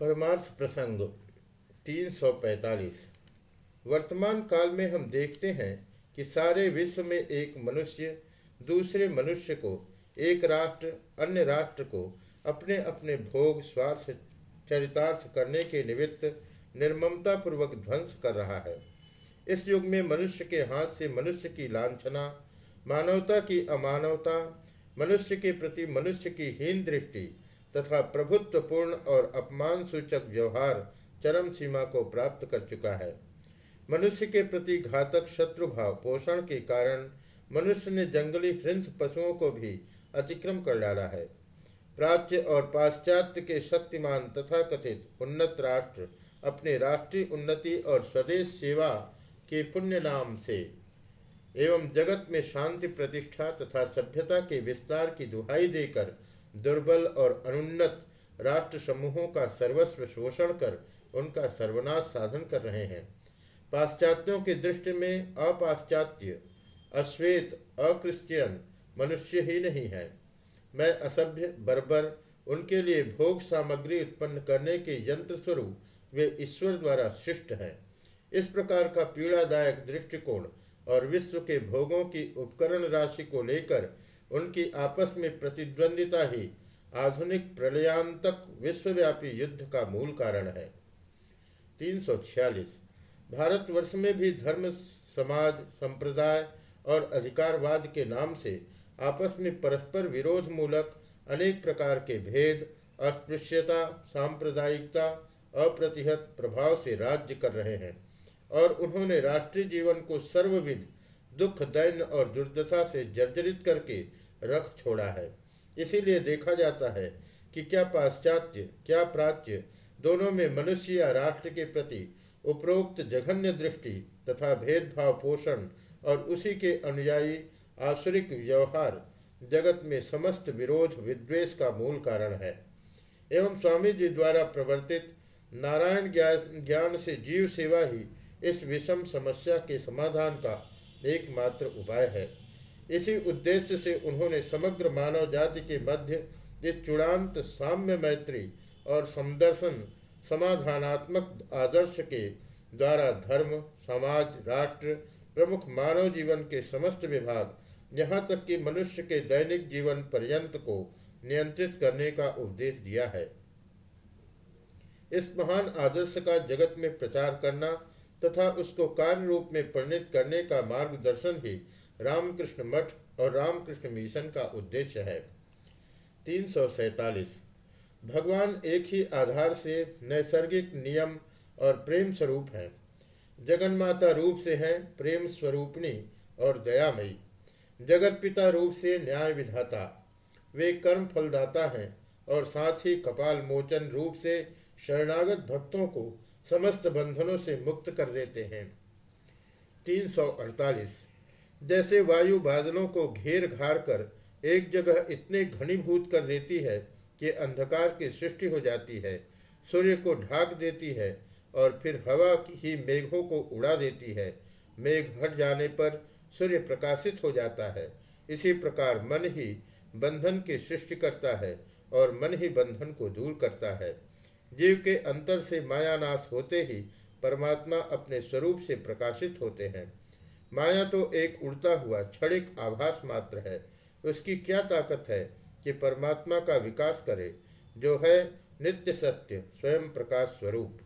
परमार्थ प्रसंग 345 वर्तमान काल में हम देखते हैं कि सारे विश्व में एक मनुष्य, दूसरे मनुष्य को, एक राष्ट्र, अन्य राष्ट्र को अपने अपने भोग, स्वार्थ, चरितार्थ करने के निमित्त निर्ममता पूर्वक ध्वंस कर रहा है। इस युग में मनुष्य के हाथ से मनुष्य की लांछना, मानवता की अमानवता, मनुष्य के प्रति मनुष्य की हीन दृष्टि तथा प्रभुत्वपूर्ण और अपमान सूचक व्यवहार चरम सीमा को प्राप्त कर चुका है। मनुष्य के प्रति घातक शत्रुभाव पोषण के कारण मनुष्य ने जंगली हृंस पशुओं को भी अतिक्रम कर डाला है। प्राच्य और पाश्चात्य के शक्तिमान तथा कथित उन्नत राष्ट्र अपने राष्ट्रीय उन्नति और स्वदेश सेवा के पुण्य नाम से एवं जगत में शांति प्रतिष्ठा तथा सभ्यता के विस्तार की दुहाई देकर दुर्बल और अनुन्नत राष्ट्र समूहों का सर्वस्व शोषण कर उनका सर्वनाश साधन कर रहे हैं। पाश्चात्यों की दृष्टि में अपाश्चात्य, अश्वेत, अक्रिश्चियन मनुष्य ही नहीं है। मैं असभ्य, बर्बर, उनके लिए भोग सामग्री उत्पन्न करने के यंत्र स्वरूप वे ईश्वर द्वारा शिष्ट हैं। इस प्रकार का पीड़ादायक दृष्टिकोण और विश्व के भोगों की उपकरण राशि को लेकर उनकी आपस में प्रतिद्वंदिता ही आधुनिक प्रलयांतक विश्वव्यापी युद्ध का मूल कारण है। तीन भारतवर्ष में भी धर्म, समाज, संप्रदाय और अधिकारवाद के नाम से आपस में परस्पर विरोध मूलक अनेक प्रकार के भेद, अस्पृश्यता, सांप्रदायिकता, अप्रतिहत प्रभाव से राज्य कर रहे हैं और उन्होंने राष्ट्रीय जीवन को सर्वविध दुख दैन्य और दुर्दशा से जर्जरित करके रख छोड़ा है। इसीलिए देखा जाता है कि क्या पाश्चात्य, क्या प्राच्य दोनों में मनुष्य या राष्ट्र के प्रति उपरोक्त जघन्य दृष्टि तथा भेदभाव पोषण और उसी के अनुयायी आसुरिक व्यवहार जगत में समस्त विरोध, विद्वेष का मूल कारण है। एवं स्वामी जी द्वारा प्रवर्तित नारायण ज्ञान से जीव सेवा ही इस विषम समस्या के समाधान का एकमात्र उपाय है। इसी उद्देश्य से उन्होंने समग्र मानव जाति के मध्य इस चूड़ांत साम्य मैत्री और समदर्शन समाधानात्मक आदर्श के द्वारा धर्म, समाज, राष्ट्र, प्रमुख मानव जीवन के समस्त विभाग यहाँ तक कि मनुष्य के दैनिक जीवन पर्यंत को नियंत्रित करने का उपदेश दिया है। इस महान आदर्श का जगत में प्रचार करना तथा उसको कार्य रूप में परिणित करने का मार्गदर्शन ही रामकृष्ण मठ और रामकृष्ण मिशन का उद्देश्य है। तीन भगवान एक ही आधार से नैसर्गिक नियम और प्रेम स्वरूप है। जगन्माता रूप से है प्रेम स्वरूपणी और दयामयी। जगत पिता रूप से न्याय विधाता। वे कर्म फलदाता हैं और साथ ही कपाल मोचन रूप से शरणागत भक्तों को समस्त बंधनों से मुक्त कर देते हैं। तीन सौ अड़तालीस। जैसे वायु बादलों को घेर घार कर एक जगह इतने घनीभूत कर देती है कि अंधकार की सृष्टि हो जाती है, सूर्य को ढाक देती है और फिर हवा ही मेघों को उड़ा देती है। मेघ हट जाने पर सूर्य प्रकाशित हो जाता है। इसी प्रकार मन ही बंधन की सृष्टि करता है और मन ही बंधन को दूर करता है। जीव के अंतर से मायानाश होते ही परमात्मा अपने स्वरूप से प्रकाशित होते हैं। माया तो एक उड़ता हुआ क्षणिक आभास मात्र है। उसकी क्या ताकत है कि परमात्मा का विकास करे, जो है नित्य सत्य, स्वयं प्रकाश स्वरूप।